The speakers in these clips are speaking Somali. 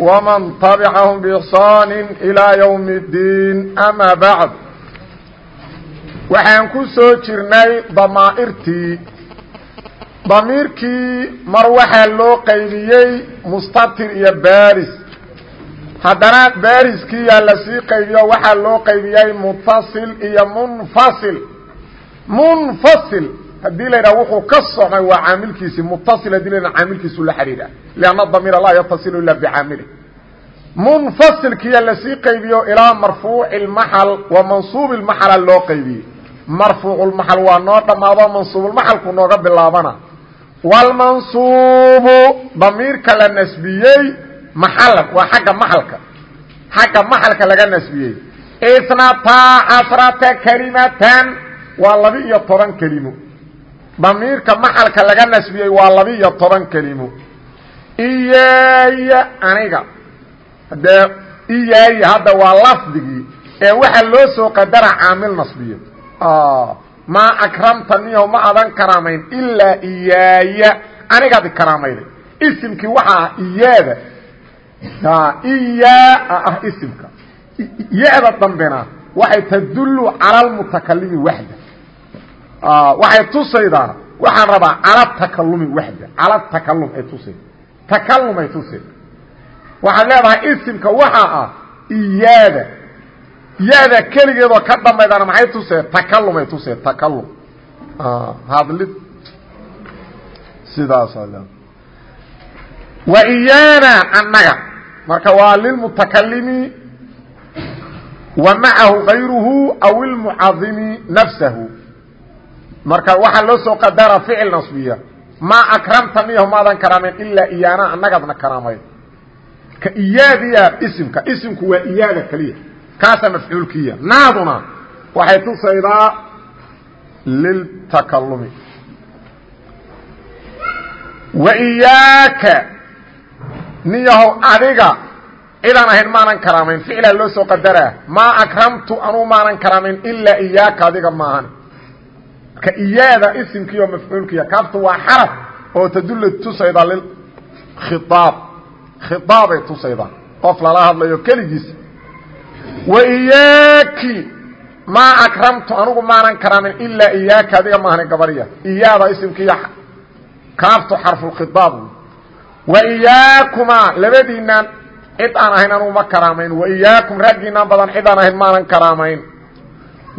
ومن تبعهم بإحsaan إلى يوم الدين أmا baعd waxaan ku soo jirnay damaa'irtii damiirkii mar waxaa loo qaybiyey mustatir iyo baris haddana bariskiyaa lasii qaybiyo waxaa loo qaybiyey mutaصil iyo munfasil munfasil haddii la yidhaha wuxuu ka socmay waa caamilkiisi mutasil hadii la yidhaha caamilkiisu la xidhiidha lianna damiira laa yatasilu ila bicaamilih munfasilkiya la sii qaybiyo ilaa marfuuci lmaxal wa mansuubi lmaxala loo qaybiyey marfuuculmaxal waa noo dhammaado mansuubulmaxalku nooga bilaabana. Walmansuubu damiirka la nasbiyey maxalan waa xagga maxalka. Xagga maxalka laga nasbiyey. Isnataa casrata kelimatan waa laba iyo toban kelimo. Damiirka maxalka laga nasbiyey waa laba iyo toban kelimo. Iyaya aniga dee iyaaya hadda waa lafdigii ee waxaa loo soo qadara caamil nasbiyo maa akramta niyaho ma adan karaamayn ilaa iyaaya. Anigaad ikaraamayday isimkii waxaa ah iyaada. Iyaa ah isimka. Ya-da dambena waxay tadullu cala almutakalimi waxda. Waxay tusaydaa waxaan rabaa cala takalumi waxda. Cala takalum ay tusay takalum ay tusay waxaad leedahay isimka waxaa ah iyaada. Ya-da keligeedoo ka dambaydana maxay tusee takalumay tusee takalum hadlid. Sidaasaa le wa iyaana annaga. Marka waa lilmutakalimi wa macahu gayruhu aw ilmucadimi nafsahu. Marka waxaa loo soo qadara ficil nasbiya. Maa akramta miyahu maadan karaameyn ilaa iyaana annagaadna karaamay ka iyaadiya isimka isimku waa iyaada keliya kaasaa mafcuulkiya. Naaduna waxay tusaydaa liltakalumi wa iyaaka niyahow adiga cidaan ahayn maanan karaamayn. Ficilaa loo soo qadaraa maa akramtu anuu maanan karaamayn ilaa iyaaka adiga maahan ka iyaada isimkiioo mafcuulkiya. Kaaftu waa xaraf oo tadulla tusayda lilkhiaab khiaabay tusaydaa qof lala hadlayo keligiisa wa iyaaki maa akramtu anugu maanan karaamin ilaa iyaaka adiga maahani gabarya iyaada isimkiiyo kaaftu xarfulkhiaab wa iyaakumaa labadiinaan cid aan ahayn anugu ma karaamayn wa iyaakum raggiinaan badan cid aan ahayn maanan karaamayn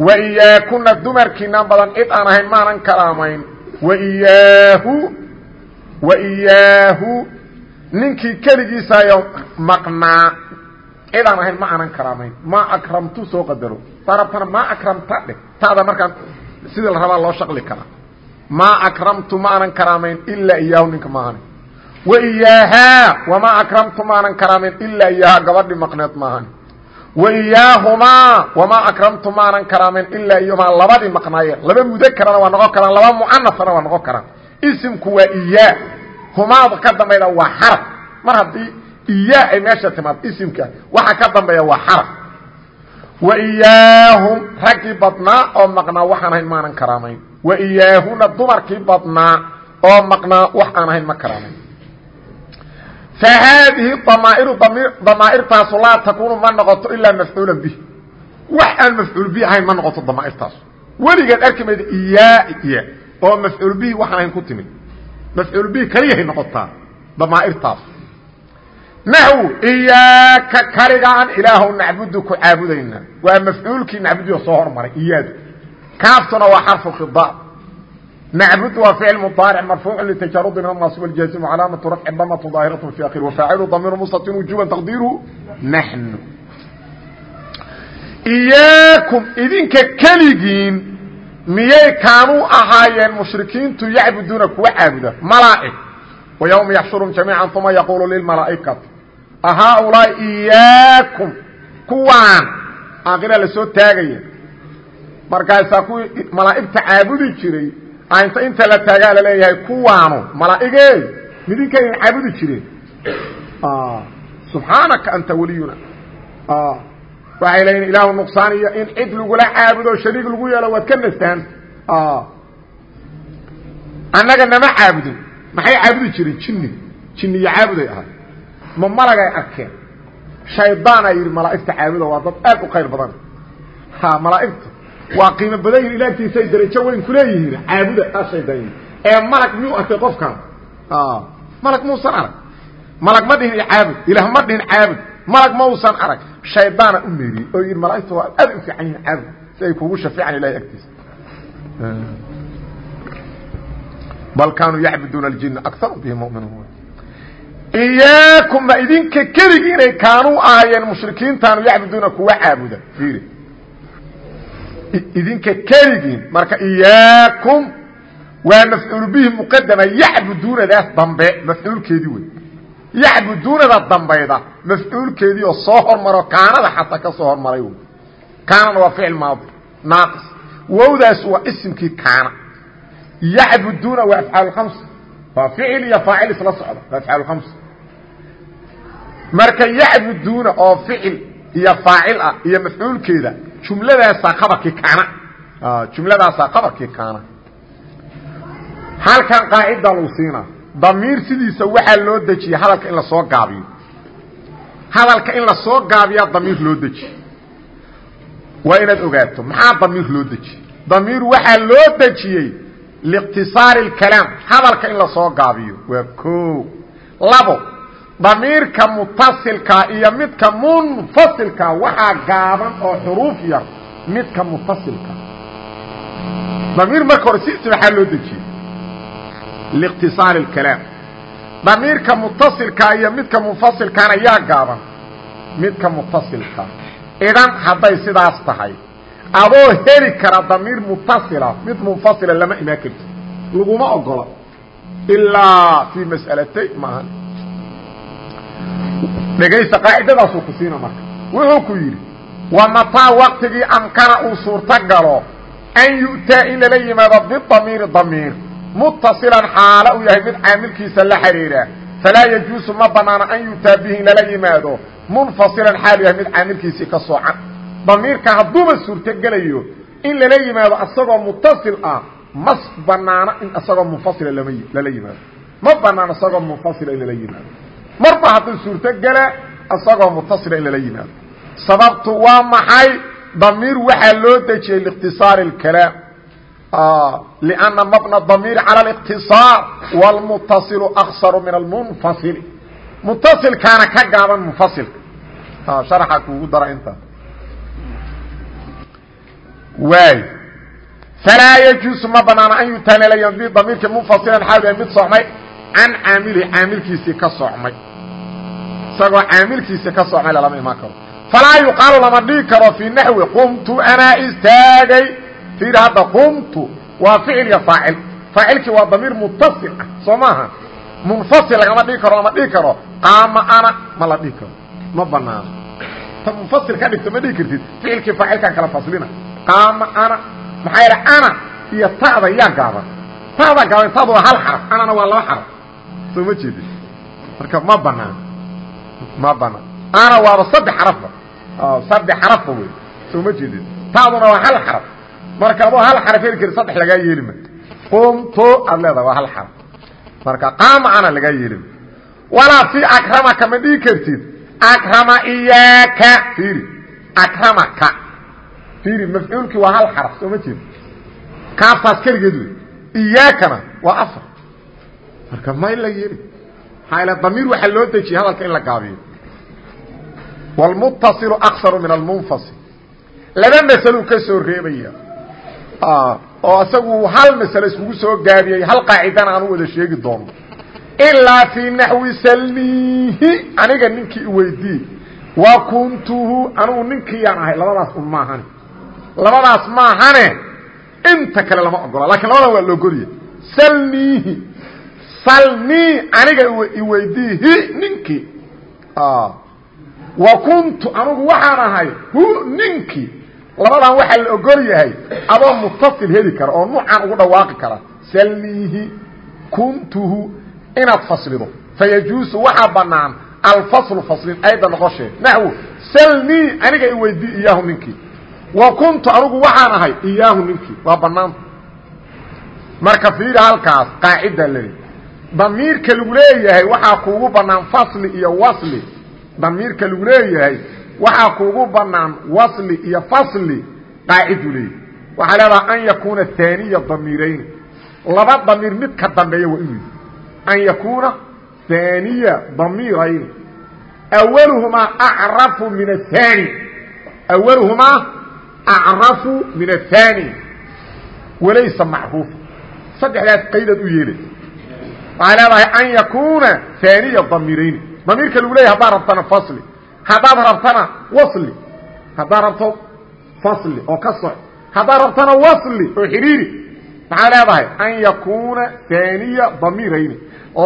wa iyaakuna dumarkiinaan badan cid aan ahayn maanan karaamayn wa iyaahu wa iyaahu ninkii keligiisaayo maqnaa. Cidaan ahayn ma aanan karaamayn. Ma akramtu soo qadaro. Darabtana ma akramta dheh. Taada markaan sidii la rabaa loo shaqli karaa. Ma akramtu ma aanan karaamayn ilaa ninka maahan wa iyaahaa wamaa akramtu maanan karaamayn ilaa iyaahaa gabadhi maqneed maahan wa iyaahumaa akramtu maanan karaamayn ilaa iyahumaa labadii maqnaayeen laba mudakarana waa noqon karaan laba mucanasana waa noqon karaan. Isimku waa iyaa humaada ka dambayda waa xaraf. Mar haddii iyaa ay meesha timaad isimka waxa ka dambeeya waa xaraf. Wa iyaahum raggii badnaa oo maqnaa waxaan ahayn maanan karaamayn. Wa iyaahuna dumarkii badnaa oo maqnaa wax aan ahayn ma karaamayn. Fa haadihi damaa'iru damaa'irtaasu laa takuunu ma noqoto ilaa mafcuulan bih. Wax aan mafcuul bi ahayn ma noqoto damaa'irtaasu. Weligeed arki mayda iyaa iya. Oo mafcuul bihi waxaan ahayn ku timid mafcuul bihi kaliyahay noqotaa damaairtaas. Naxw iyaaka kaligaan ilaahow nacbudu ku caabudayna. Waa mafcuulkii nacbudiyo soo hormaray iyaadu. Kaaftuna waa xarfu khidaab nacbud waa ficil mudaaric marfuucu litajarudi min alnaasib aljaazim calaamatu rafci damatu daahiratu fi akhir wafaacilu damiiru mustatin wujuban taqdiiruhu naxnu. Iyaakum idinka keligiin miyay kaanuu ahaayeen mushrikiintu yacbuduuna kuwa caabuda? Malaa'ig. Wa yowma yaxshurum jamiica uma yaquulu lilmalaa'ikati ahaaulaa'i iyaakum kuwaan? Aakhira la soo taagaya markaasaa kuwii malaa'igta caabudi jiray inta inta la taagaa la leeyahay kuwaanu? Malaa'ige midinkaydin caabudi jireen. Subxaanaka anta waliyuna waxay leeyiin ilaahu nuqsaan iyo in cid lagula caabudo shariig lagu yeelo waad ka nastaan. Annaga nama caabudin. Maxay caabudi jireen jinni. Jinniyo caabuday ahaa. Ma malagay arkeen. Shaydaanaa yidhi malaa'igta caabuda waa dad aad u khayr badan. Ha malaa'igta waa qiimo badan yihiin ilaagtiisay darajo weyn kuleeyihiin caabuda aa shaydaan yii ee malag miyuu arkay qofkaan? Malag muusan arag. Malag ma dhihin caabud. Ilaah ma dhihin caabud malag ma usan arag. Shaydaana u meeriyey oo yidhi malaa'igta waa aad u fiican yihiin caabud si ay kugu shafiican ilahay agtiisa. Bal kaanuu yacbuduuna aljina akaru bihi muminuun. Iyaakum ma idinka keligii inay kaanuu ahaayeen mushrikiintaanu yacbuduuna kuwa caabuda. Fiiri. Idinka keligiin marka iyaakum waa mafcuul bihi muqadama yacbuduunadaas dambe mafcuulkeedii wey yacbuduunada dambayda mafcuulkeedii oo soo hormaro kaanada xataa ka soo hormaray kaanana waa ficil maadi naaqis. Wowdaas waa isimkii kaana. Yacbuduuna waa afcaal khams. Waa ficil iyo faacil isla socda waa afcaal khams. Marka yacbuduuna oo ficil iyo faacil ah iyo mafcuulkeeda jumladaasaa qabarkii kaana. Jumladaasaa qabarkii kaana. Halkan qaacida lagu siinaa damiir sidiisa waxaa loo dejiyey hadalka in la soo gaabiyo. Hadalka in la soo gaabiyaa damiir loo dejiye waa inaad ogaato maxaa damiir loo dejiyey damiir waxaa loo dejiyey liqtisaari اkalaam hadalka in la soo gaabiyo. Waa o labo damiirka mutasilka iyo midka munfasilka waxaa gaaban oo xuruuf yar midka mutasilka. Damiir marka hore si waxaa loo dejiyey liqtisaari اkalaam damiirka mutasilka iyo midka munfasilkaana yaa gaaban. Midka mutasilka idan hadday sidaas tahay adoo heli kara damiir mutasila mid munfasila lama imaan karti laguma ogola ilaa fii mas'alatay maahan. Dhegaysta qaacidadaasuu ku siina marka. Wuxuu ku yidhi wa mataa waqtigii amkana uu suurto galo an yu'taa in lala yimaado bidamiiri damiir mutasilan xaalo uu yahay mid caamilkiisa la xidhiidha. Falaa yajuusu ma banaano an yu'taa bihi in lala yimaado. Munfasilan xaalu yahay mid caamilkiisii ka soocan. Damiirka hadduuba suurtogelayo in lala yimaado asagoo mutasil ah ma banaano in asagoo munfasila lama lala yimaado. Ma banaano asagoo munfasila in lala yimaado. Marba hadduu suurtogela asagoo mutasila in lala yimaado. Sababtu waa maxay? Damiir waxaa loo dejiyey liikhtisaari اkalaam لأنa mbنى الضميir عalى الاktiصاar والmutasilu أkصر min الmunfasil mutasilkaana ka gaaban munfasilka شharxa kuugu dara inta waay falaa يجuuز ma banaano an yutanelaya bi damiirka munfasilan xaal mid socmay can caamilihi caamilkiisii ka socmay isagoo caamilkiisii ka socmay lalama imaan karo falaa yuqaalu lama dhigi karo fii naxwi qumtu anaa istaagay ir hadda qumtu waa ficil iyo faacil. Faacilkii waa damiir mutasil ah soo maaha? Munfasil lagama dhigi karo lama dhigi karo? Qaama ana ma la dhigi karo. Ma banaano. Ta munfasil ka dhigto ma dhigi kartid. Ficilkii faacilkaan kala faslina. Qaama ana maxaa yaha ana iyo ta'da yaa gaaban. Ta'da gaaban ta'da waa hal xaraf anana waa laba xaraf. Soo ma jeedid marka ma banaano. Ma banaan ana waaba saddex xarafba. Saddex xarafba wey soo ma jeedid ta'duna waa hal xaraf marka adoo hal xaraf heli kari saddex lagaa yeeli ma. Qumtu aad leedaha waa hal xaraf. Marka qaama ana lagaa yeeli ma. Walaa fi akramaka ma dhigi kartid? Akrama iyaaka fiiri. Akramaka fiiri mafcuulkii waa hal xaraf soo ma jeedo kaaftaas keligeed wey. Iyaakana waa afar. Marka ma in la yeeli. Maxaa ila damiir waxaa loo dejiyey hadalka in la gaabiyo. Wاlmuttasilu aksaru min almunfasil laba masaluu ka soo reebaya oo isagu hal masale iskugu soo gaabiyey hal qaacidana aan u wada sheegi doono. Ilaa fii naxwi salmihi aniga ninkii iweydii wa kuntuhu anigu ninkiiyaan ahay labadaas un maahane. Labadaas maahane inta kale lama ogola lakiin labadan waa laogolya salmihi salmii aniga iweydiihi ninkii. Wa kuntu anugu waxaan ahay hu ninkii labadan waxaa la ogol yahay adoo mutasil heli kara oo nuucan ugu dhawaaqi kara. Salniihi kuntuhu inaad faslido. Fayajuusu waxaa banaan alfaslu faslin ayda noqoshee. Naxwu salnii aniga i weydii iyaahu ninkii. Wa kuntu anugu waxaan ahay iyaahu ninkii. Waa banaanta marka fiiri halkaas qaacida leli damiirka lagu leeyahay waxaa kuugu banaan fasli iyo wasli. Damiirka lagu leeyahay waxaa kuugu banaan wasli iyo fasli qaacidu leeyahy waxaa leedaha an yakuuna haaniya damiirayn laba damiir mid ka dambeeya waa inuu an yakuuna haaniya damiirayn awaluhumaa acrafu min ahaani awaluhumaa acrafu min ahaani walaysa macruufa saddexdaas qaydaad u yeelaysa waxay leedahay an yakuuna haaniya damiirayni. Damiirka lagu leeyahy haddaad rabtana fasli haddaad rabtana wasli. Haddaad rabto fasli oo ka soc haddaad rabtana wasli oo xidhiiri maxaa leedahay? An yakuuna haaniya damiirayni.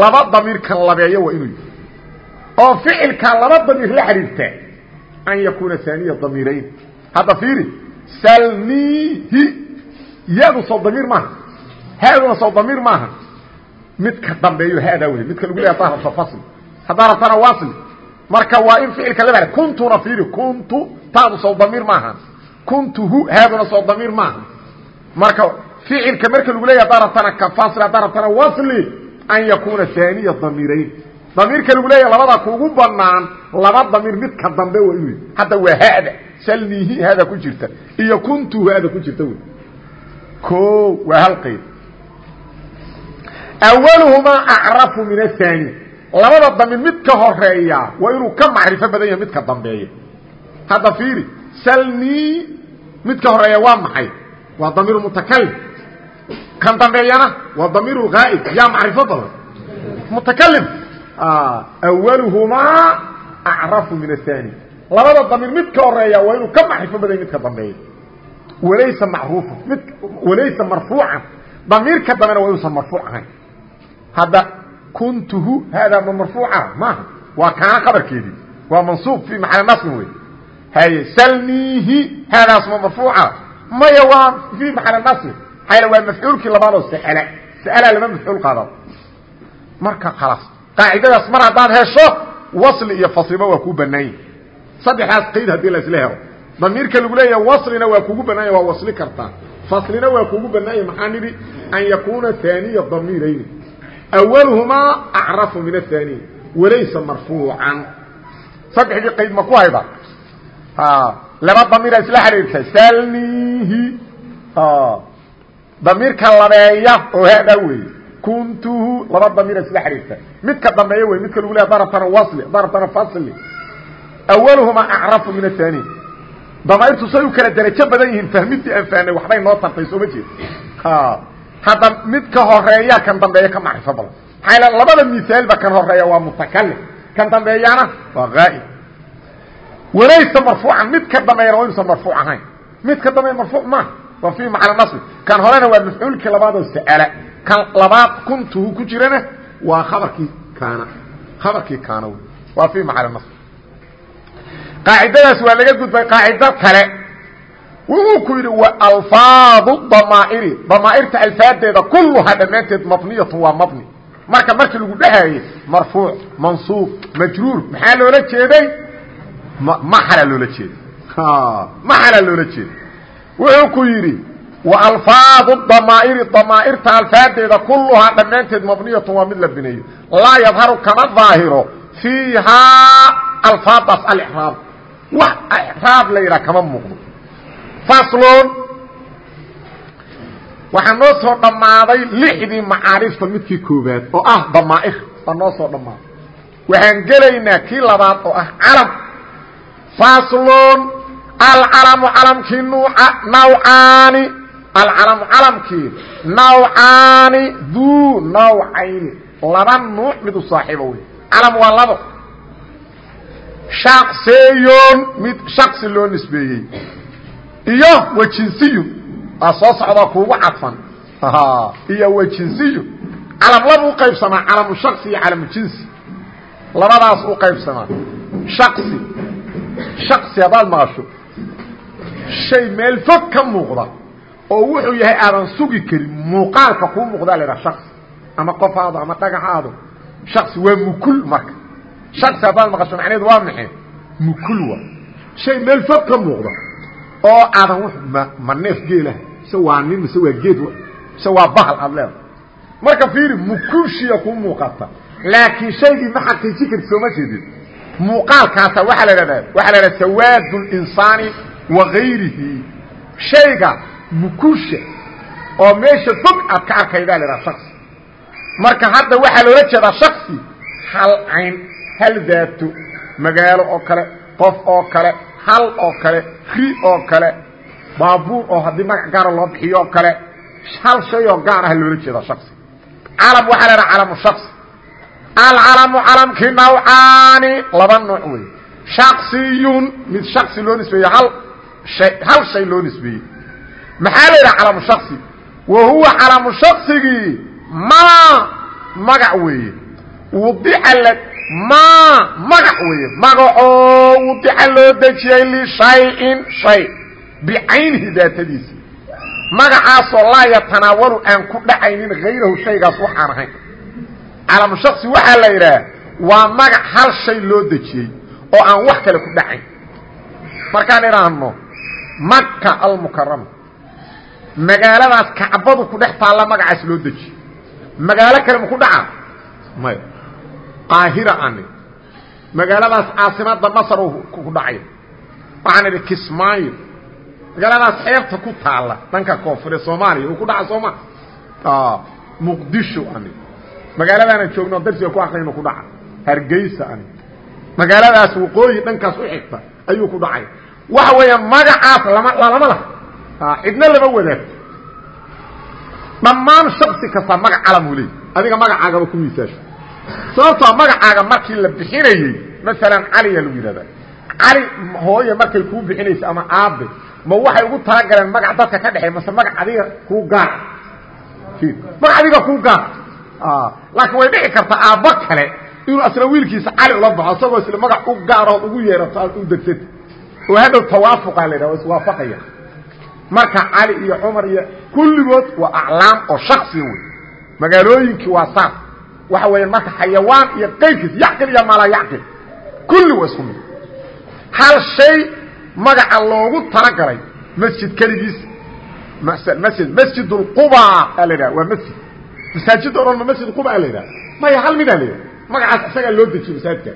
Laba damiir kan labeeyo waa inuu yihi oo ficilkaa laba damiir la xidhiirtaa an yakuuna haaniya damiirayni. Hadda fiiri salnihi yadu soo damiir maaha. Haaduna soo damiir maaha. Midka dambeeyo haadaa wey midka lagu leeya haddaa rabto fasli. Haddaa rabtana wasli marka waa in ficilka la kuntuna fiiri kuntu taadu soo damiir maaha. Kuntuhu haaduna soo damiir maaha. Marka ficilka marka lagu leeya haddaa rabtana ka fasli haddaa rabtana wasli an yakuuna haaniya damiirayn. Damiirka lagu leeya labada kuugu banaan laba damiir midka dambe waa inuu hadda waa haada salnihi haada ku jirta iyo kuntuhu haada ku jirta wey o waa hal qayd awaluhumaa acrafu min ahaani labada damiir mid ka horreeya waa inuu ka macrifo badan yahay midka dambeeya. Hadda fiiri salnii mid ka horreeya waa maxay? Waa damiir mutakalim kan dambeeyana waa damiir haa'ib yaa macrifo badan. Mutakalim awaluhumaa acrafu min ahaani labada damiir mid ka horreeya waa inuu ka macrifo badan yahay midka dambeeya. Walaysa macruufa mid walaysa marfuucan. Damiirka dambena waa inuusan marfuuc ahayn. Hadda kuntuhu haadaa ma marfuuca? Maaha waa kaana qabarkeedii waa mansuub fii maxali nasbin wey haye salniihi haadaas ma marfuuca? Maya waa fii maxali nasbin maxaa waa mafcuulkii labaadoo sala sa'alaa lama mafcuul qaada marka khalaas qaacidadaas mar haddaad hesho wasli iyo fasliba waa kuu banaanyi saddexdaas qayd haddii la isla helo. Damiirka lagu leeyaha waslina waa kugu banaanya waa wasli kartaa faslina waa kugu banaanya maxaa nidhi an yakuuna haaniya damiirayni awalhumaa acrafu min ahaaniy walaysa marfuucan saddexdii qayd ma ku hayda laba damiira isla xidhiirta salnihi damiirka labeeya oo hadaa weeye kuntuhu laba damiira isla xidhiirta midka dambeeya wey midka lagu leeya darabtana wasli darabtana fasli awalhumaa acrafu min ahaaniy damayrtu say u kala darajo badan yihiin fahmidii aan fahnay waxbay noo tartay sooma jeed hadda mid ka horreeya kan dambeeya ka macrifo badan. Maxaa labada misaalba kan horreeya waa mutakalim kan dambeeyana waa haa'ib walaysa marfuucan mid ka dambeeyana waa inuusan marfuuc ahayn. Mid ka dambeeya marfuuc maaha waa fii macna nasbi. Kan horena waa mafcuulkii labaadoo sa'ala. Kan labaad kuntuhu ku jirana waa khabarkii kaana. Khabarkii kaana. Wey waa fii macna nasbi. Qaacidadaas waa laga gudbay qaacido kale wuxuu ku yidhi alfaadu damaa'iri. Damaairta alfaadeeda kulluhaa dhammaanteed mabniyatun waa mabni. Marka markii lagu dhehayey marfuuc mansuub majruur maxaa loola jeeday? Maxalaa loola jeeday. Maxalaa loola jeeday. Wuxuu ku yidhi alfaadu damaa'iri. Damaairta alfaadeeda kulluhaa dhammaanteed mabniyatun waa mid la bineeyo. Laa yadharu kama daahiro fiihaa alfaadaas alraab wax raab la yidhaha kama muuqdo faslon waxaa noo soo dhammaaday lixdii macaarifta midkii koobaad oo ah damaa'ir baa noo soo dhammaaday. Waxaan gelaynaa kii labaad oo ah calam. Faslon alcalamu calamkii nawcaani. Alcalamu calamkii nawcaani duu nawcayni. Laba nuuc mid u saaxiibo wey calam waa labo. Shaqseeyoon mid shaksi loo nisbeeyey iyo wajinsiyun aa soo socdaa kuugu cadfan iyo wajinsiyu calam laba u qaybsamaa calamu shaksi iyo calamu jinsi. Labadaas u qaybsamaa shaksi shaksi haddaad maqasho shay meel fog ka muuqda oo wuxuu yahay aadan sugi karin muuqaalka kuu muuqdaa la idhaha shaksi ama qofaado ama dhagaxaado shaksi waa mukul marka. Shaksi haddaad maqasho macnaheedu waa maxay? Mukul waa. Shay meel fog ka muuqda oo aadan w ma neef geelah mise waa nin mise waa geed mise waa bahal aad leeda marka fiiri mukulshiya kuu muuqata. Laakiin shaygii ma xaqiijin karti sooma jeedid muuqaalkaasa waaa la hahdaa waxaa la hahda sawaad اlinsaani wa gayrihi shayga mukusha oo meesha fog aad ka arkaydaa la haha shaksi marka hadda waxaa loola jeedaa shaksi hal cayn hal daato magaalo oo kale qof oo kale hal oo kale ri oo kale baabuur oo haddii magac gaara loo bixiyo oo kale hal shay oo gaar ah loola jeedaa shaksi calam waxaa la haha calamu shaksi alcalamu calamkii nawcaani laba nooc wey shaksiyun mid shaksi loo nisbeeye hal hay hal shay loo nisbeeyey. Maxaa la yidhaha calamu shaksi wa huwa calamu shaksigii maa magac weeye. Wudica la maa magac weeye. Magacoo wudica loo dejiyey lishayin shay bicaynihi daatadiisa magacaasoo laa yatanaawalu aan ku dhacaynin hayrahu shaygaas waxaan ahayn calamu shaksi waxaa la yidhaah waa magac hal shay loo dejiyey oo aan wax kale ku dhacayn markaan idhaahno maka almukarama magaaladaas kacbadu ku dhex taalla magacaas loo dejiye magaalo kale ma ku dhacaa? Maya qaahira ani. Magaaladaas caasimada masar ku dhacay. Waxaan idhi kismaayo. Magaaladaas xeebta ku taalla. Dhanka koonfure soomaaliya uu ku dhaca sooma. Muqdisho ani. Magaaladaana joogno darsiga ku aqrayno ku dhaca. Hargeysa ani. Magaaladaas waqooyi dhankaas u xigta ayuu ku dhacay. Waxa weeya magacaas lama lalama laha. Cidna lama wadaagto dhammaan shaksi kasta magac calam uu leey adiga magacaagaba ku miisaasho sababtoo magacaaga markii la bixinayey masalan caliyaa lagu yidhahdaa. Cali hooye markay kuu bixinayso ama aabe ma waxay ugu talagaleen magac dadka ka dhexey mase magac adiga kuu gaar. Magac adiga kuu gaar. Laakiin way dhici kartaa aabbo kale inuu asna wiilkiisa cali ula baxo isagoo isla magac u gaaroo ugu yeerato aad u degsata oo hadhow tawaafuqa la yidhaha o iswaafaqaya. Marka cali iyo cumar iyo kulligood waa aclaam oo shaksiya wey magaalooyinkii waa saas waxa weya marka xayawaan iyo qayrkiis yacqil iyo maalaa yacqil kulli waa isku mid. Hal shay magaca loogu talagalay masjid keligiis. Masjid masjid اlquba aa la yidhaha waa masjid. Masaajid o ma masjid quba la yidhaha. Maya hal midaa la yidhaha. Magacaas isagaa loo dejiyo masaajidka.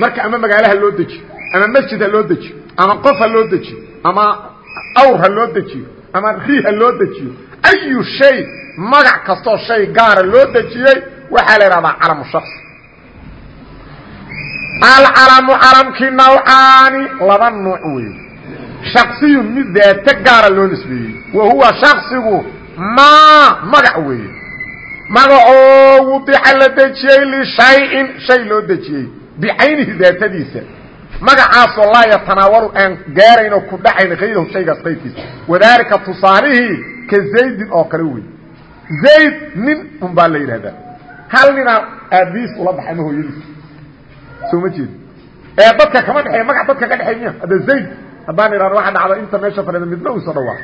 Marka ama magaalaha loo dejiyo ama masjid ha loo dejiyo ama qof ha loo dejiyo ama awr ha loo dejiyo ama ri ha loo dejiyo ayu shay magac kastoo shay gaara loo dejiyey waxaa la yidhahdaa calamu shaks alcalamu calamkii nawcaani laba nuuc weeye shaksiyun mid daate gaara loo nisbeeyey wa huwa shaksigu maa magac weeye magacoo wudica la dejiyey lishayin shay loo dejiyey bicaynihi daatadiisa magacaasoo laa yatanaawalu aan gaarayn oo ku dhacayn hayrahu shaygaas qayrkiisa wadaalika tusaalihii ka zaydin oo kale wey zayd nin un baa la yidhahdaa hal ninaa aabiis ula baxay ama hooyadiis. Soo ma jeedi ee dadka kama dhexeeya magac dadka ka dhexey miya. Hadda zayd haddaan idhahno waxa dhacda inta meesha fadhida midna uso dhawaa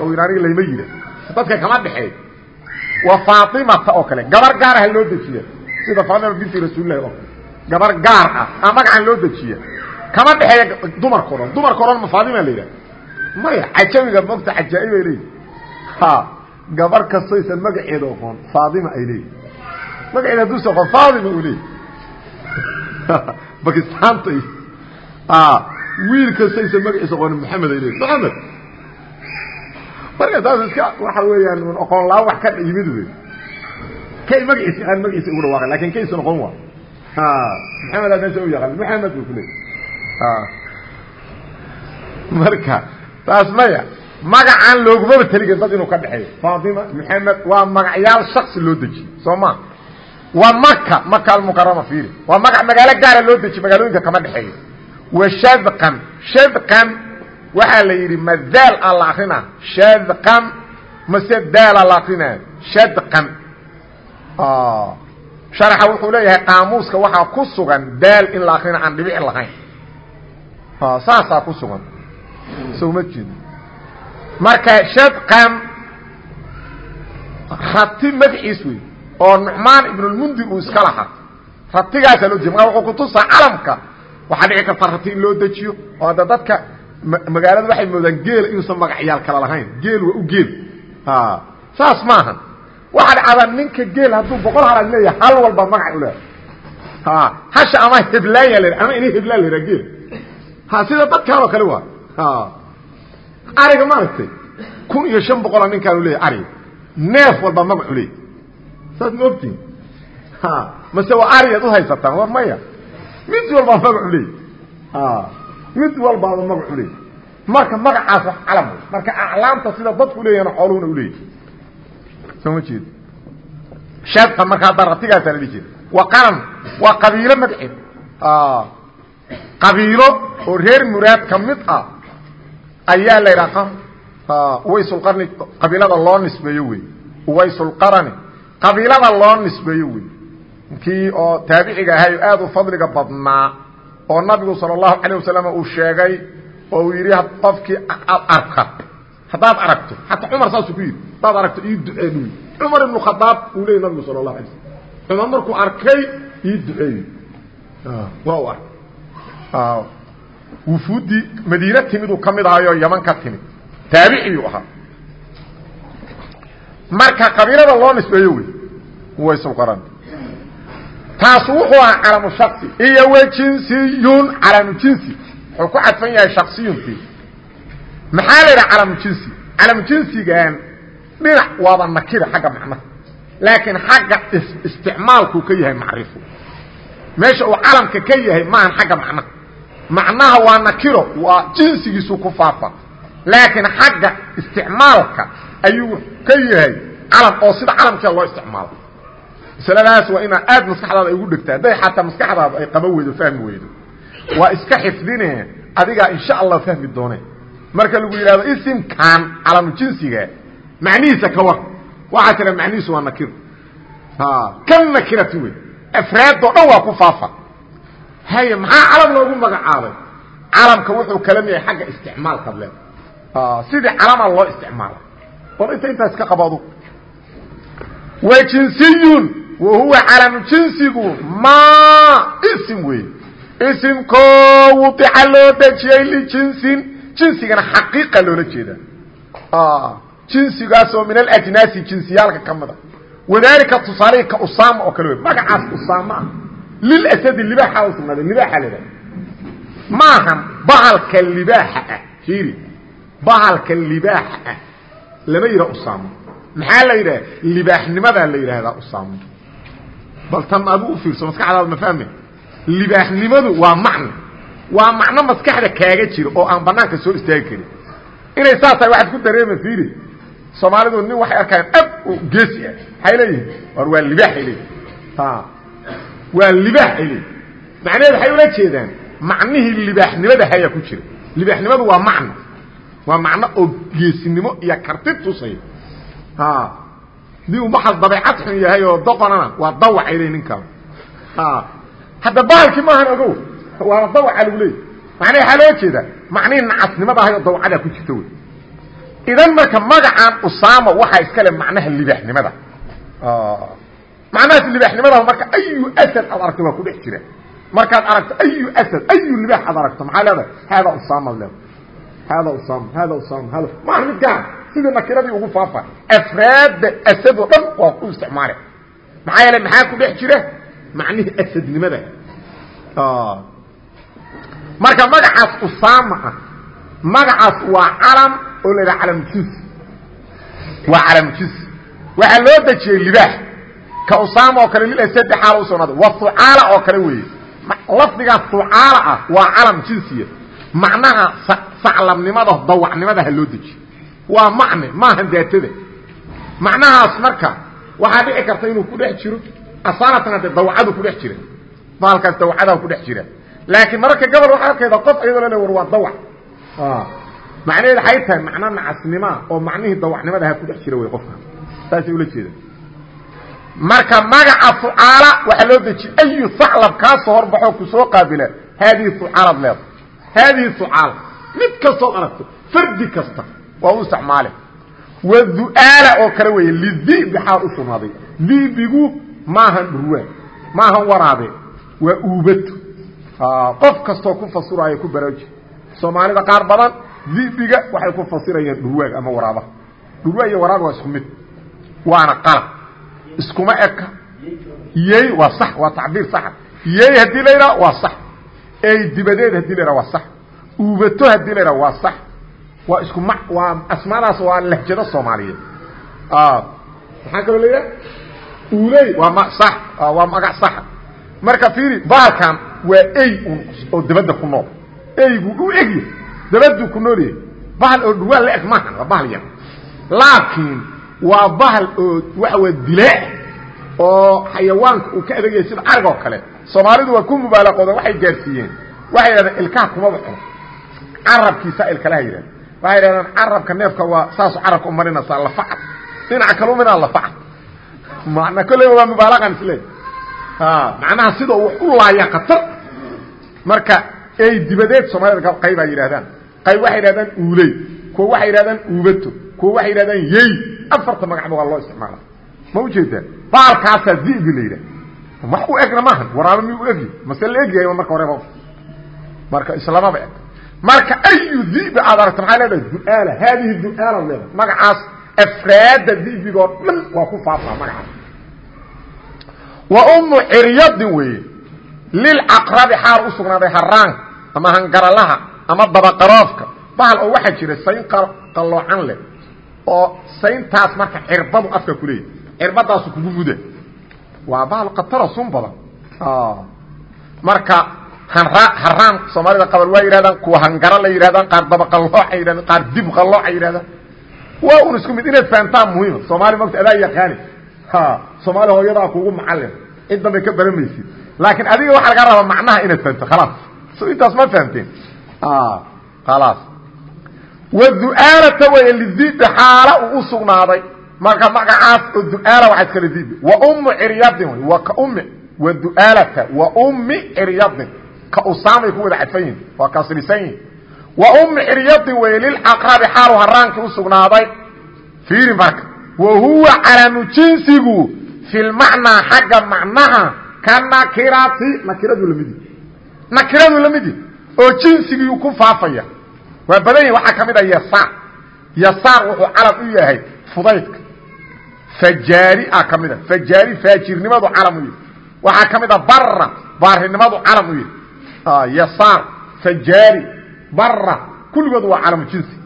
oo in aniga layma yidha dadka kama dhexeey waa faatimata oo kale. Gabar gaar ah loo dejiya. Sida faatima binti rasuulillahi oo kale. Gabar gaar ah. A magacan loo dejiya. Kama dhexeeya dumarka o dhan dumarka o dhan ma faatima la yidhaha maya cajabiga mogta cajaa-ib ay leeyihi ha gabar kastoysan magaceeda oqoon faatima ay leeyihi magaceeda hadduusa oqoon faatima uu leeyahy bakistaanta iyo wiil kastaysan magaciisa oqoon maxamed ay leeyihi maxamed! Marka taas iska waxa weeyaan oqoon laa wax ka yimid wey kay magaciisa yaqaan magaciisa ugu dhawaaqay laakiin kaysan oqon waa. Maxamed aa meesha u yaqaan maxamed buu kuleey marka taas maya magacaan loogumaba teligen dad inuu ka dhexeeyo. Faatima maxamed waa magacyaal shaksi loo dejiye soo ma? Waa maka maka almukarama fiiri. Waa magac magaalo gaara loo dejiye magaalooyinka kama dhexeeyo. Wa shadqan shadqan waxaa la yidhi ma daal a la akrina shadqan mase daala la akrina shadqan. Sharaxa wuxuu leeyahay qaamuuska waxaa ku sugan daal in la akrina aan dhibici lahayn. Saasaa ku sugan. Soma jeedo marka shadqan rati magaciis wey oo nucmaan ibnulmundir uu iska lahaa ratigaasaa loo jeeda marka wuxuu kutusaa calamka. Waxaa dhici karta rati in loo dejiyo oo hadda dadka magaalada waxay moodaan geela inuusan magacyaal kala lahayn. Geel waa u geel. Saas maaha waxaa dhacdaa ninka geel hadduu boqol halaad leeyahay hal walba magac u leehay hasha ama heblaaya la ama inay heblaan la geel. Sida dadkaan oo kale waa ariga maaragtay kun iyo shan boqola ninkaanu leeyahy ariga neef walba magacu leey saas ma ogtiin? Mase waa ariyaad uhaysataan war maya. Mid walbaa magacu leey mid walbaaba magacu leey marka magacaas wax calam marka aclaamta sida dadku leeyahna xooluhuna uleeyahy soo ma jeedo shaadka marka hadda ratigaasa la dhihi jira waa qaran waa qabiilo magaceed qabiilo oo reer muraad ka mid ah ayaa la yidhaha uwaysulqarni qabiilada loo nisbeeyo wey uwaysulqarani qabiilada loo nisbeeyo wey kii oo taabiciga ahay aad u fadliga badnaa oo nabigu sala allahu calayh uu sheegay oo uu yidhi qofkii aad arka haddaad aragto xataa cumar saasuu ku yidhi aragto ii ducee dhuy cumar ibnu uu leeyay nabigu sala allahu alay slam cumar arkay ii duceeyey waa u wufuuddii madiine timid uu ka mid ahayoo yaman ka timid. Taabiciyuu ahaa. Marka qabiilada loo nisbeeyo wey waysulqaran taasu wuxuu ahaa calamu shaksi iyo wa jinsiyun calamu jinsi. Wuxuu ku cadfan yahay shaksiyunkii maxaa la yidhaha calamu jinsi? Calamu jinsigan dhinac waaba nakira xagga macnaha laakiin xagga isticmaalkuu ka yahay macrifo meesha uu calamka ka yahay maahan xagga macnaha macnaha waa nakiro waa jinsigiisu ku faafa laakiin xagga isticmaalka ayuu ka yahay calam oo sida calamkia loo isticmaalo. Masaladaas waa inaa aad maskaxdaada ay ugu dhegtaa hadday xataa maskaxdaada ay qaban weydo fahmi weydo. Waa iska xifdine adigaa insha allah fahmi doone. Marka lagu yidhahdo isimkan calamu jinsiga macnihiisa ka war. Waxaa tira macnihiisu waa nakiro kan nakirati wey? Afraadoo dhan waa ku faafa haye maxaa calam loogu magacaabay calamka wuxuu kala yahay xagga isticmaalkaad leeda sidii calama loo isticmaala or inta intaas ka qabado wa jinsiyun wa huwa calamu jinsigu ma isim wey isimko wudica loo dejiyey lijinsin jinsigana xaqiiqa loola jeeda. Jinsigaasoo min alajnaasi jinsiyaalka ka mida. Wadaalika tusaalihi ka usaama oo kale wey magacaas usaama. ah lilasadi libaaxa u sugnaaday libaaxa la maahan bahalka libaaxa ah fiiri bahalka libaaxa ah lama yidhaha usaamo maxaa la yidhaha libaaxnimadaa la yidhaahdaa usaamo bal tan aduu u fiirso maskaxdaada ma fahme libaaxnimadu waa macno waa macno maskaxda kaaga jira oo aan banaanka soo istaagi karin. Inay saas tahay waxaad ku dareema fiiri soomaalidu nin waxay arkaan ab geesi ah. Maxay leeyihiin war waa libaaxay leeyihiin waa libaax ay leeyihiin macnaheed waxay ula jeedaan macnihii libaaxnimada hayaa ku jira. Libaaxnimadu waa macno. Waa macno oo geesinimo iyo karti tusay dii uu baxal dabeecad xun yahay oo doqonana waa dawacay leey ninkaan hadda bahalkii maahan ogow. Waa dawaca lagu leeyay macnaha waxaa loo jeedaa macnihii nacasnimada ahay oo dawacadaa ku jirta wey idan marka magacaan usaama waxaa iska le macnaha libaaxnimada macnahaas libaaxnimada marka ayu asad aad aragto waa ku dhex jira. Markaad aragto ayu asad ayu libaax aad aragto. Maxaa leedahay? Haadaa usaama leeda hada usam hada usam hada maaha mid gaar sidii nakiradii ugu faafa afraadda asad oo dhan waa ku isticmaale. Maxaa yeele maxaa ku dhex jira? Macnihii asadnimada. Marka magacaas usaama ah magacaas waa calam oo la yidhaha calam jins waa calam jins waxaa loo dejiyey libaax ka usaama oo kale lilasadi xaal usugnaaday wa hucaala oo kale weeye. Lafdigaas hucaala ah waa calam jinsiya. Macnaha saclamnimada dawacnimada ha loo dejiyo waa macne maaha daatada macnahaas marka waxaa dhici karta inuu ku dhex jiro. Asaanatan hadde dawacadu ku dhex jira. Baalkaas dawacadaha ku dhex jira. Laakiin mararka gobol waxaa arkayda qof iyadoo lale war waa dawac. Macnaheed waxay tahay macno nacasnimaa oo macnihii dawacnimada ha ku dhex jira wey qofka. Saasay ula jeeda marka magaca fucaala waxaa loo dejiyey ayu saclab kaasoo horbaxoo ku soo qaabila haadihi fucaalad leeda haadihi sucaal mid kastood aragto fardi kasta waa u isticmaale wadu'aala oo kale weeye lidibi xaal u sugnaaday dibigu maahan dhurwaa maahan waraabe waa uubato qof kastoo ku fasiraayo ku baraaji. Soomaalida qaar badan dibiga waxay ku fasirayaan dhurwaag ama waraabaha dhurwaag iyo waraab waa isku mid. Waana qalab iskuma eka yey waa sax waa tacbiir saxa yey haddii la yidhaha waa sax. Ey dibadeed haddii la yidhaha waa sax. Uubato haddii la yidhaha waa sax. Waa isku ma waa asmaadaas waa lahjado soomaaliyeed. Maxaa kaloo la yidhaha? Uley waa ma sax. Waa magac saxa marka fiiri baalkan waa ey un oo dabadda ku nool. Eygu u egya dabaduu ku nool yahay. Bahal oo dhurwaa la eg maaha waa bahal yar. Laakiin waa bahal oo waxa waa dilaa oo xayawaanka uu ka adegaya sida arg oo kale. Soomaalidu waa ku mubaalaqooda waxay gaarsiiyeen. Waxay yidhahdeen ilkaha kumaba cuno carabkiisa ilkalaha yidhahda waxay yidhahdeen carabka neefka waa saasu carabka u marinaysaa lafacad dhinaca kalu minaa lafacad mana kolleyba waa mubaalaqan isleey macnaha sida wax u laaya khatar. Marka ey dibadeed soomaalida qayb ay yidhahdaan qayb waxay yidhahdaan uuley. Kuwa waxay yidhahdaan uubato kuwa waxay yidhahdaan yey afarta magacba waa loo isticmaala ma u jeedaa baalkaasaa dibi la yidhah wax u egna maaha waraaba mi u egi? Mase la egyahay marka horeba marka islamaba eg. Marka ayu dibi aad aragta maxaa leedahay? Duaala. Haadihi duaala leedahay. Magacaas afraada dibigoo dhan waa ku faafaa magacaas. Wa umu ciryadin weeye lilcaqrabi xaal u sugnaaday haraanka ama hangaralaha ama dabaqaroofka. Bahal oo waxaa jira sayn qalloocan leh oo sayntaas marka cirbadu afka ku leeyahy cirbadaasu kugu muda waa bahal katara sun badan. Marka haraan soomaalida qabal waa yidhahdaan kuwa hangaro la yidhahdaan qaar dabaqallooca yidhahdaan qaar dib qallooca yidhahdaan waa un isku mid inaad fahamtaan muhiima soomaali magta adaa yaqaani. Soomaali hooyadaa kugu macalin. Cid dambay ka baramaysid. Laakiin adiga waxaa lagaa rabaa macnaha inaad fahamto khalaas. So intaas ma fahamteen khalaas wadu'aalata way lidibi xaala uu u marka magacaas oo duaala waxaa iskale dibi wa ummu ciryadin waa ka ummi. Wa du'aalata wa ummi ciryadin. Ka usaamay ku wada cadfan yihiin waa kasrisan wa ummi ciryadin wey lilcaqrabi xaalu haraankii u sugnaaday. Fiiri marka. Wa huwa calamu jinsigu fi lmacnaa xagga macnaha ka nakirati nakiradu lamidi nakiradu lamidi oo jinsigiiu ku faafaya waa badan yahi waxaa ka mid a yasaar. Yasaar wuxuu calam u yahay fudaydka. Fajaari a ka mid a fajaari faajirnimadu calam u yahay. Waxaa ka mid a bara baarinimadu calam u yahay. Yasaar fajaari bara kulligood waa calamu jinsi.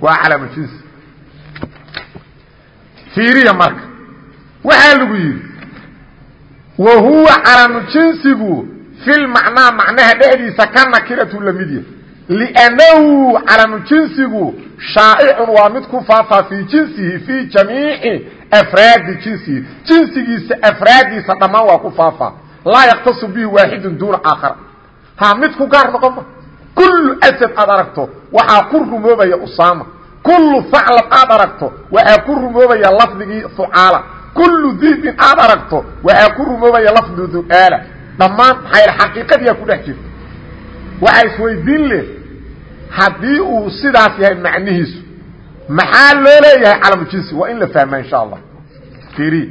Waa calamu jinsi. Fiiriya marka. Waxaa lagu yidhi wa huwa calamu jinsigu fi lmacnaa macnaha dhexdiisa ka nakiratu la mid yahay liannahu calamu jinsigu shaa'icun waa mid ku faafaa fii jinsihi fii jamiici afraadi jinsihi jinsigiisa afraadiisa dhammaan waa ku faafaa laa yaktasu bihi waaxidun duuna aakhara ha mid ku gaar noqon ma kullu asad aad aragto waxaa ku rumoobaya usaama kullu haclab aad aragto waxaa ku rumoobaya lafdigii hucaala kullu diibin aad aragto waxaa ku rumoobaya lafdu du'aala dhammaan maxaa xaqiiqadiyaa ku dhex jirta waxaa isweydiin leh haddii uu sidaas yahay macnihiisu maxaa loo leeyahay calamu jinsi? Waa in la fahmaa insha allah. Iri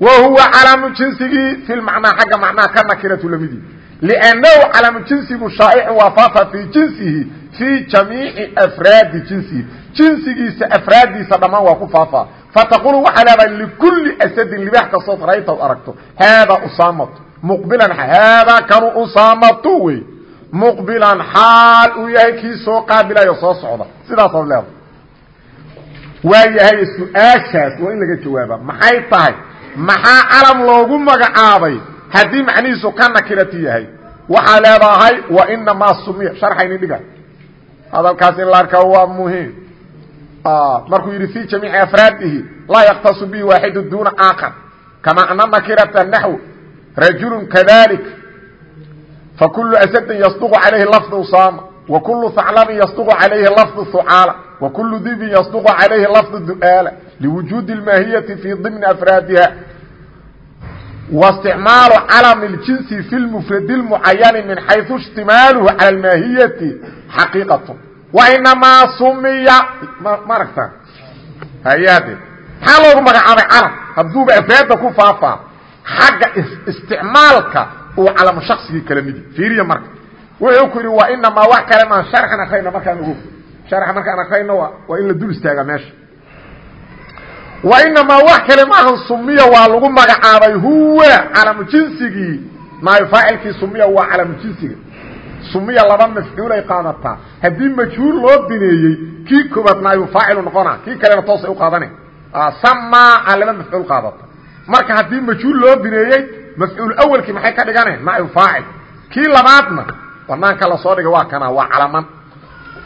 wa huwa calamu jinsigii fi lmacnaa xagga macnaha ka nakiratu lamidii liannahu calamu jinsigu shaaicun waa faafa fii jinsihi fii jamiici afraadi jinsihi. Jinsigiisa afraaddiisa dhammaan waa ku faafaa. Fataqulu waxaa leedahay likulli asadin libaax kastood raytaad aragto haadaa usaamatu. Muqbilan haadaa kanu usaamatu wey muqbilan xaal uu yahay kii soo qaabilayo soo socda. Sidaasaad leedahay waa yahay su'aashaas waa in laga jawaaba maxay tahay? Maxaa calam loogu magacaabay haddii macnihiisu ka nakirati yahay? Waxaa leedahay wa inamaa sumiya sharxayni dhiga. Hadalkaas in la arkaa waa muhiim. Markuu yidhi fi jamiici afraadihi laa yaktasu bihi waaxidu duuna aakar. Kama ana nakirata naxw rajulu kadalik fakulu asadin yasduqu calayhi lafdu usaama wa kulu haclabin yasduqu calayhi lafdu hucaala wa kulu dibin yasduqu calayhi lafdu du'aala liwujuudi اlmaahiyati fii dimni afraadiha واsتعmaaل cلم الجiنس في المفrd المعayن min حayثu اجtimaalhu عalى الmاahiyةi xaqiiqaة وإنamaa sumiya maragta hayade maxaa loogu magacaabay calam hadduuba afraada ku faafaa xagga isticmaalka uu calamo shaksigii kala midi fiiriya marka. Wuxuu ku yidhi waa inamaa wax kale maan sharxan akrayna markaan ugu. Sharxa markaan akrayno waa in la dul istaaga meesha. Wa inamaa wax kale maahan sumiya waa lagu magacaabay huwa calamu jinsigii. Naayo faacilkii sumiya waa calamu jinsiga. Sumiya laba mafcuulay qaadataa. Haddii majhuul loo bineeyey kii koobaad naayu faacilu noqona kii kalena toosay u qaadana samaa a laba mafcuul qaadata marka haddii majhuul loo bineeyey mafcuul awelkii maxay ka dhigane naayu faacil. Kii labaadna banaanka la soo dhigay waa kana waa calaman.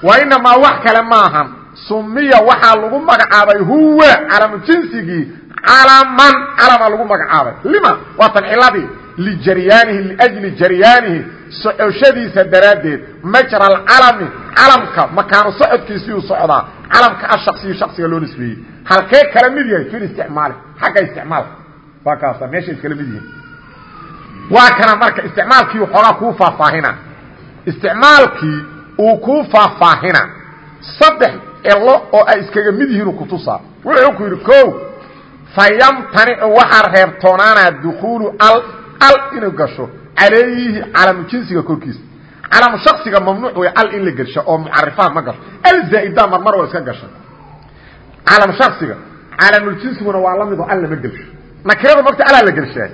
Wa inamaa wax kale maahan sumiya waxaa lagu magacaabay huwa calamu jinsigii calaman calama lagu magacaabay. Lima? Waa tan ciladii lijaryaanihi liajli jaryaanihi socoshadiisa daraaddeed. Majra alcalami calamka makaano socodkiisiyuu socdaa. Calamka ashaksiyu shaksiga loo nisbeeyey. Halkee kala mid yahay? Fil isticmaali. Xagga isticmaalka waa kaasa meeshay iskala mid yihiin waa kana marka isticmaalkii xoogaa kuu faahfaahina. Isticmaalkii uu kuu faahfaahina. Saddex elo oo ay iskaga mid yihiinu kutusaa wuxuu ku yidhi o fayamtanicu waxaa reebtoonaanaa dukuulu al al inay gasho calayhi calamu jinsiga korkiisa. Calamu shaksiga mamnuuc wey al in la gelsho oo mucarifaad ma gasho. Alzaa'idaa marmar waa iska gasha. Calamu shaksiga calamuljinsiguna waa la midoo al lama gelsho nakirada mogta alaa la gelshaa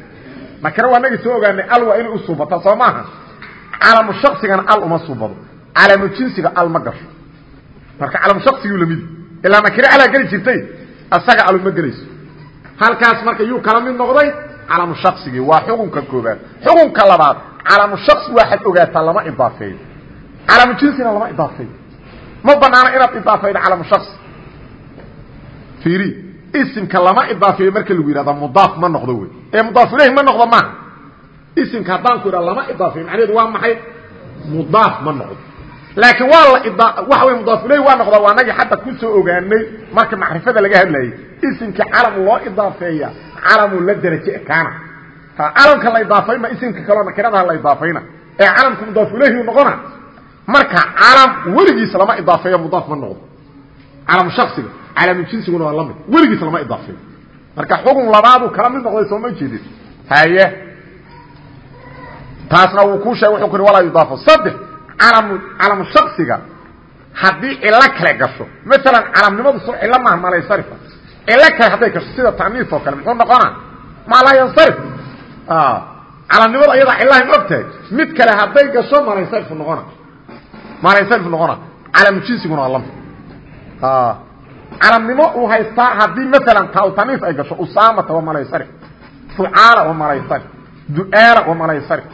nakira waa nagii soo ogaanay al waa inay u suubata soo maaha. Calamu shaksigana al uma suubado. Calamu jinsiga al ma gasho. Marka calamu shaksiguu lamidi ilaa nakiro alaa geli jirtay asaga aluma gelayso. Halkaas marka yuu kala mid noqday calamu shaksigii waa xukunka koobaad xukunka labaad calamu shaksi waxaad ogaataa lama idaafeeyo calamu jinsina lama idaafeeyo ma banaano inaad idaafaydo calamu shaksi fiiri isimka lama idaafeeyo marka lagu yidhahda mudaaf ma noqdo wey. Ee mudaaf ilayhi ma noqdo maaha isimka haddaan ku idhaha lama idaafeeyo macnaheedu waa maxay? Mudaaf ma noqdo. Laakiin waa la ida waxa wey mudaaf ilayhi waa noqdaa waa anagii xadda ku soo ogaanay marka macrifada laga hadlayay. Isimka calam loo idaafeeya calamu la deraje ekaana calamka la idaafayma isimka kaloo nakiradaha la idaafayna. Ee calamka mudaaf ilayhi noqona marka calam weligiis lama idaafeeyo mudaaf ma noqdo. Calamu shaksiga calamu jinsiguna waa la mid weligiis lama idaafeeyo marka xukun labaaduu kala mid noqday soo ma jeedin. Haye taasna wuu kuu sheegay wuxuu ku yidhi walaa yudaafo saddex calamu calamu shaksiga haddii cilo kale gasho maalan calamnimadu soo cilo maaha malaysarifa cilo kale hadday gasho sida taniif oo kale muxuu noqonaa? Maa laa yansarif. Calamnimadu ayadaa cilahay ma og tahay mid kale hadday gasho malaysarifu noqona malaysarifu noqona calamu jinsiguna waa la mid calamnimo uu haystaa haddii maalan tautaniif ay gasho usaamata waa malaysarif fucaala waa malaysarif du'aala waa malaysarif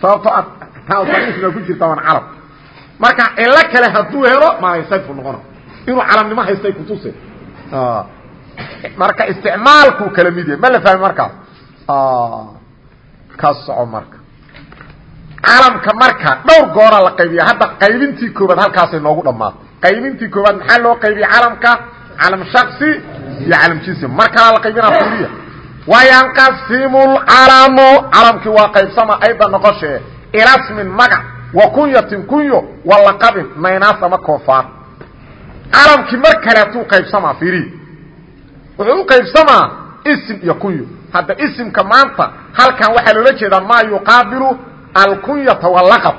sababto tautaniifna ku jirta waan calam marka cilo kale hadduu helo malaysarfu noqona inuu calamnimo haystay kutuse marka isticmaalkuu kala mid yahay. Ma la fahmi markaas ka soco marka. Calamka marka dhowr gooraa la qaybiya hadda qaybintii koobaad halkaasay noogu dhammaatay qaybintii koobaad maxaa loo qaybiyey? Calamka calam shaksi iyo calam jinsi mar kalaa la qaybinaa fuliya. Wayanqasimu lcalamu calamkii waa qaybsama ayda noqoshee. Ilasmin magac wa kunyatin kunyo wa laqabin naynaas ama koofaar calamkii mar kaleetuu qaybsamaa fiiri wuxuu u qaybsamaa isim iyo kunyo. Hadda isimka maanta halkan waxaa loola jeedaa maa yuqaabilu alkunyata walaqab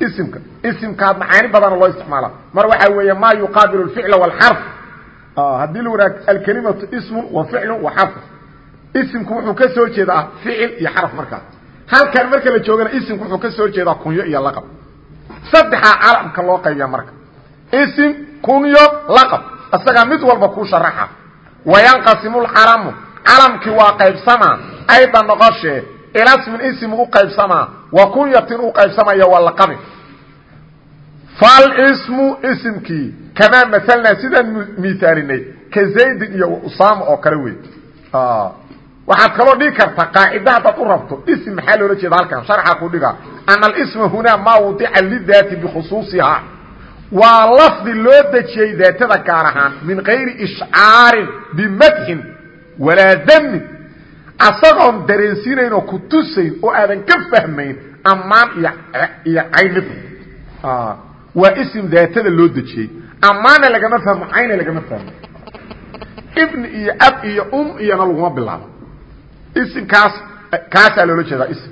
isimka. Isimkaa macaani badana loo isticmaala mar waxaa weeye maa yuqaabilu alficla walxarf. Haddii la wadaag alkelimatu ismun wa ficlun wa xarf. Isimku wuxuu ka soo jeedaa ficil iyo xaraf markaas halkan marka la joogana isimku wuxuu ka soo jeedaa kunyo iyo laqab. Saddexaa calamka loo qaybiya marka. Isim kunyo laqab. Isagaa mid walba kuu sharaxa. Wayanqasimu lcalamu calamkii waa qaybsamaa. Ayda noqoshee ilasmin isim u qaybsamaa wa kunyatin u qaybsamaya wa laqabin falsmu isimkii kamaa maalnaa sidaan miaalinay ka zaydin iyo usaama oo kale wey waxaad kaloo dhigi kartaa qaacida haddaad u rabto ism maxaa loola jeeda halkan? Sharxa ku dhiga ana alisma hunaa maa wadica lidaati bikhusuusihaa waa lafdi loo dejiyey daatada gaar ahaan min kayri ishcaarin bimadxin walaa damin asagoon dareensiinayn oo ku tusayn oo aadan ka fahmayn ammaan iyo iyo caynid waa ism daatada loo dejiyey. Ammaanna lagama fahmo cayna lagama fahmo. Ibn iyo ab iyo um iyona laguma bilaabo. Isimkaas kaasaa loola jeedaa ism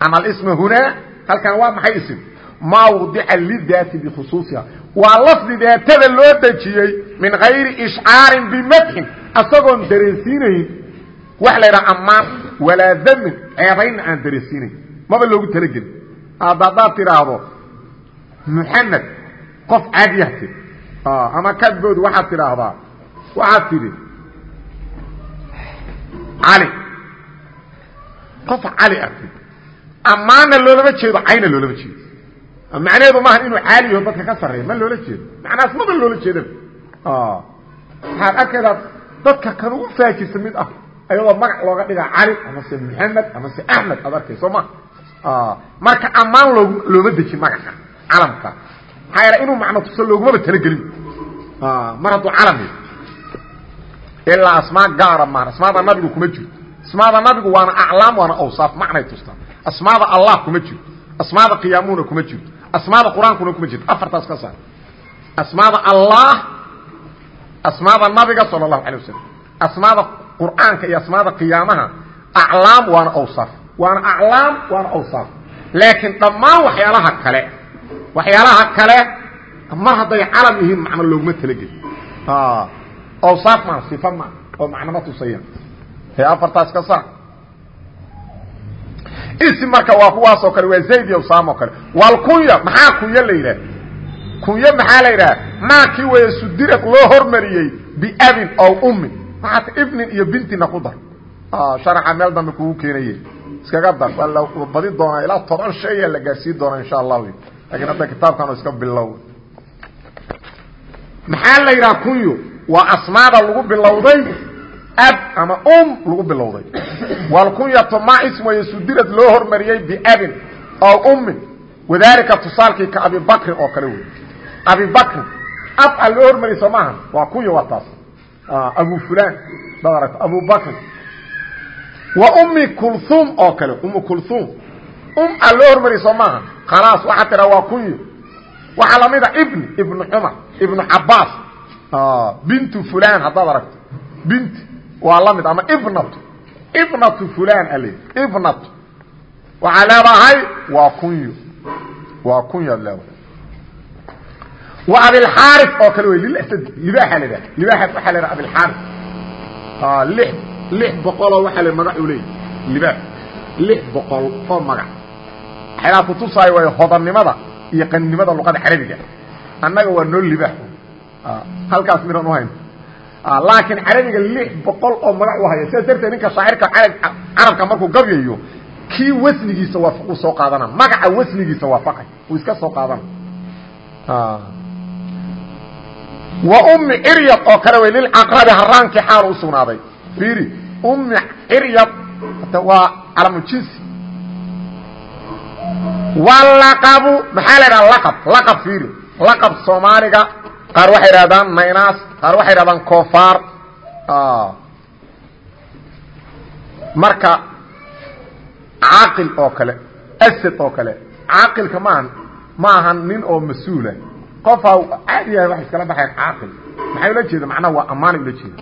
ama alisma hunaa halkan waa maxay ism maa wdica lidaati bikhusuusiha. Waa lafdi daatada loo dejiyey min gayri ishcaarin bimadxin asagoon dareensiinayn waxa la yidhaha ammaan walaa damin ceebaynna aan dareensiinayn maba loogu talagelin ad haddaad tidhaahdo muxamed qof caadiyahti ama kadbood waxaad tidhaahdaa waxaad tidhi cali qof cali artid ammaanna loolama jeedo cayna loolama jeedo. Macnaheedu maaha inuu caali yaho dadka ka sarreeya ma loola jeedo. Macnahaas maba loola jeedaba waxaad arkaydaa dadka kan ugu faajirsa mid ah ayadoo magac looga dhigaa cali amase maxamed amase axmed aad arkay soo ma. Marka ammaan loo looma dejin magaca calamka. Maxaa yaele inuu macno tuso loogumaba talagelin. Mar hadduu calam ilaa asmaa gaara maan asmaada nabigu kuma jirto asmaada nabigu waana aclaam waana awsaaf macnay tustaa asmaada allah kuma jirto asmaada qiyaamuhuna kuma jirto asmaada qur'aankuna kuma jirto afartaas ka saar. Asmaada allah asmaada nabiga sala allahu alay wasalam asmaada qur'aanka iyo asmaada qiyaamaha aclaam waana awsaaf waana aclaam waana awsaaf laakiin dhammaan waxyaalaha kale waxyaalaha kale mar hadday calam yihiin macno looguma talageli awsaaf maa sifa maa oo macnoma tusaya he afartaas ka saar. Ism marka waa kuwaasoo kale waa zayd iyo usam oo kale. Walkunya maxaa kunya la yidhaah kunya maxaa la yidhaha maakii waya sudirad loo hormariyey biabin ow ummin maxaata ibnin iyo bintina ku dar. Sharaxa meel dambe kugu keenaye iskaga dar. Waa la badi doonaa ilaa toban shaya la gaarsiin doonaa insha allahu lakiin hadda kitaabkan iska bilow. Maxaa la yidhaha kunyo? Waa asmaada lagu bilowday ab ama um lagu bilowday. Wlkunyatu ma ism way sudirad loo hormariyey biabin aw ummin. Wadalika tusaalkii ka abi bakrin oo kale wey abi bakrin ab a loo hormariyey soo maaha waa kunya waa taas abu fulan aragto abu bakrin wa ummi kulhum oo kale umu kulhum um a loo hormariyey soo maaha khalaas waxaa tiraa waa kunyo waxaa lamida ibni ibnu cumar ibnu cabaas bintu fulan haddaad aragto binti waa la mid ama ibnatu ibnatu fulan al ibnatu waxaa leedahay waa kunyo waa kunyaad leedahay wa abilxaari oo kale wey lilasad libaaxa la libaaxaas waxaa la dhaha abilxaari lix lix boqoloo waxaa la magac u leeyahy libaax. Lix boqol oo magac. Waxyaalaha kutusaayo way hodannimada iyo qaninimada luqada carabiga. Annaga waa noo libaax. Halkaas midaan uhayn laakiin carabiga lix boqol oo magac u haya sidaas darteed ninka shaacirka carabka markuu gabyayo kii wasnigiisa waafaquu soo qaadana. Magaca wa ummi ciryad oo kale wey lilcaqrabi haraankii xaal u sugnaaday. Fiiri ummi ciryad waa calamu jinsi. Walaqabu maxaa la idhaha laqab? Laqab fiiri laqab soomaaliga qaar waxay idhahdaan naynaas qaar waxay idhahdaan koofaar marka caaqil oo kale asad oo kale caaqilka maahan ma ahan nin oo mas'uula qofaa caadi yahay waxay iskala baxayan caaqil maxay ula jeeda macnaha waa ammaanay ula jeeda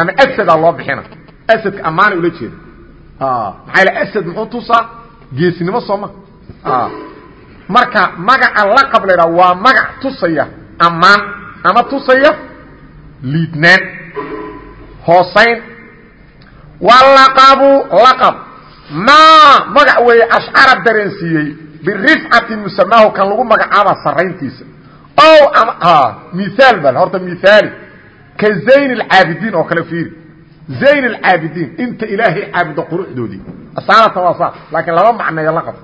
ama asadaa loo bixina. Asadka ammaanay ula jeeda maxaa la asad muxuu tusaa? Geesinimo sooma marka magaca laqab la idhaha waa magac tusaya ammaan ama tusaya liidnaan hoosayn walaqabu laqab. Maa magac weeye ashcara dareensiiyey birifcati musamaahu kan lagu magacaaba sarayntiisa o miaal bal horta miaali ka zayn alcaabidiin oo kale fiiri zayn alcaabidiin inta ilaahay caabudo quruxdoodii asaanatan waa saa laakiin lama macneeyo laqab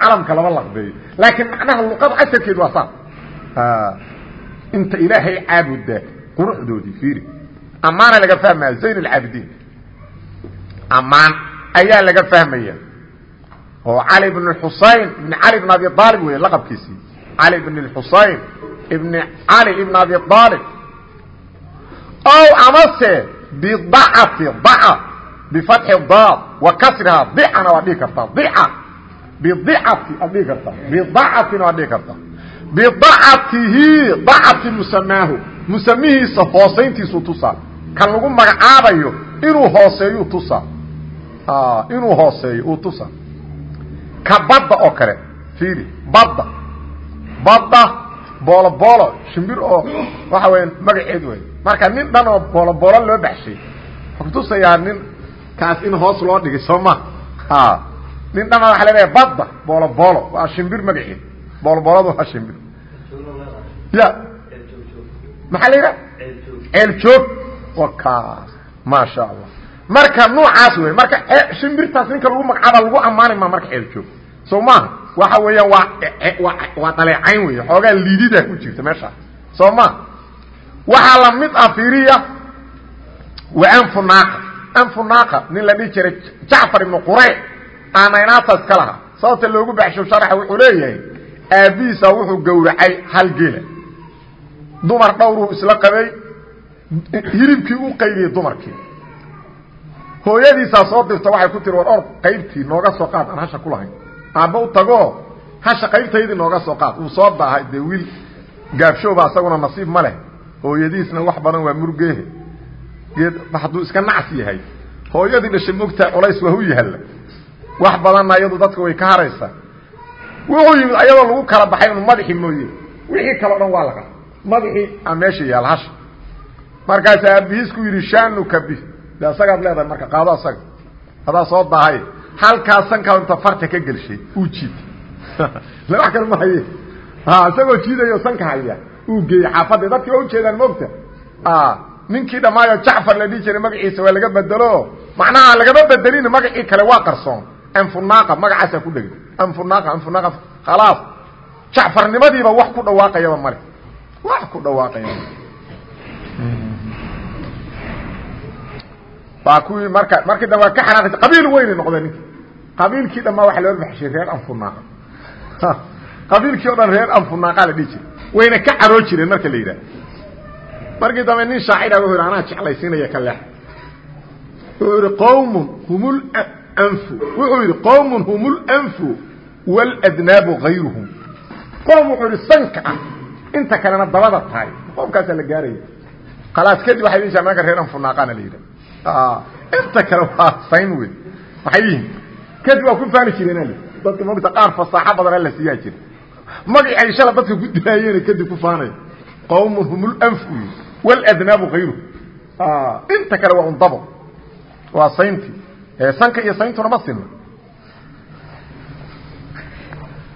calamka lama laqbeeyo laakiin macnaha luqada asalkeedu waa saa inta ilaahay caabuda quruxdoodii fiiri ammaana laga fahmaya zayn alcaabidiin ammaan ayaa laga fahmaya oo cali bn xusayn ibn cali bn abi aalib wey laqabkiisii cali bn xusayn ibn cali ibn abi aalib ow amase bidacati daca bifatxi daad wa kasrihaa dicana waad dhihi kartaa dica bidicati aad dhihi kartaa bidacatina waad dhihi kartaa bidacatihi dacati musamaahu musamihiisa hoosayntiisuu tusaa kan lagu magacaabayo inuu hooseeyu tusaa inuu hooseeyo uu tusaa ka badda oo kale fiiri badda badda boolo boolo shimbir oo waxa weya magaceed wey marka nin dhan oo boolo boolo loo baxshay kutusayaa nin kaas in hoos loo dhigay soo ma nin dhana waxa la leeyahay badda boolo boolo waa shimbir magaceed boolo booladu waa shimbir. Ya. Maxaa la yidhaha ceel joog wakaas maasha allah. Marka noocaas wey marka shimbirtaas ninka lagu magacaaba lagu ammaani maa marka ceel soo maaha waxa weeyaan waa waa dhaleecayn wey xoogaa liidida ku jirta meeshaas soo ma waxaa la mid ah fiiriya wa anfunaaqa. Anfunaaqa nin la dhihi jiray jacfar ibnu qurayc aanaynaasa iska lahaa. Sababta loogu baxsho sharaxa wuxuu leeyahay aabihiisa wuxuu gowracay hal geela. Dumar dhowruu isla qabay hilibkii u qaybiyey dumarkii. Hooyadiisaa soo dirta waxay ku tiri war or qaybtii nooga soo qaad aan hasha kulahayn aabba u tagoo hasha qaybtaydii nooga soo qaad. Uu soo daahay dee wiil gaabshooba asaguna nasiib ma leh. Hooyadiisna wax badan waa murgeehe geed hadduu iska nacsi yahay hooyadii dhashay mogtaa culays waa u yaalla wax badanna iyadu dadka way ka haraysaa. Wuxuu yimid ayadoo lagu kala baxay inu madaxii mooye. Wixii kale o dhan waa laga madaxii a meesha yaal hasha markaas aabihiis ku yidhi shaanuka bi de asagaad leedahay marka qaado asaga. Adaa soo daahay halkaas sankaa inta farta ka gelshay uu jiiday wax kale ma haye. Isagoo jiidayo sanka haya uu geeyey xaafadda. Dadki waa ujeedaan mogta ninkii dhammaayo jacfar la dhihi jiray magaciisa waa laga bedelo. Macnaha lagama bedelin magacii kale waa qarsoon. Anfunaaqa magacaasaa ku dhegay. Anfunaaqa anfunaaqa khalaas. Jacfarnimadiiba wax ku dhawaaqayaba male wax ku dhawaaqayaba baa kuwii marka markii dambe ka xanaaqaysa qabiil weynay noqdeen ninki. Qabiilkii dhammaa waxa loo baxshay reer anfunaaqa. Qabiilkii o dhan reer anfunaaqa la dhihi jiray wayna ka caroo jireen marka la yidhaha markii dambe nin shaacira wuxuu yidhi anaa jeclaysiinaya ka leex. Wuxuu yidhi qowmun humul anfu. Wuxuu yidhi qowmun humul anfu waladnaabu gayruhum qoom wuxuu yidhi sanka ah inta kalena dabada tahay. Qoomkaasaa la gaaraya khalaas kadib waxay dhihi marka reer anfunaaqana la yidhaha inta kale waa sayn wey maxay yihiin? Kadib waa ku faani jireen dadka mogta qaar fasaaxo badan alla siiyaa jira magacii ay shala dadka ku daayeena kadib ku faanaya qowmun humul anfu waladnaabu gayruhum inta kale waa undabo waa sayntii sanka iyo sayntuna ma sinna.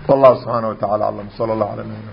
Wallahu subxaana wa tacala aclam sala allah ala nabina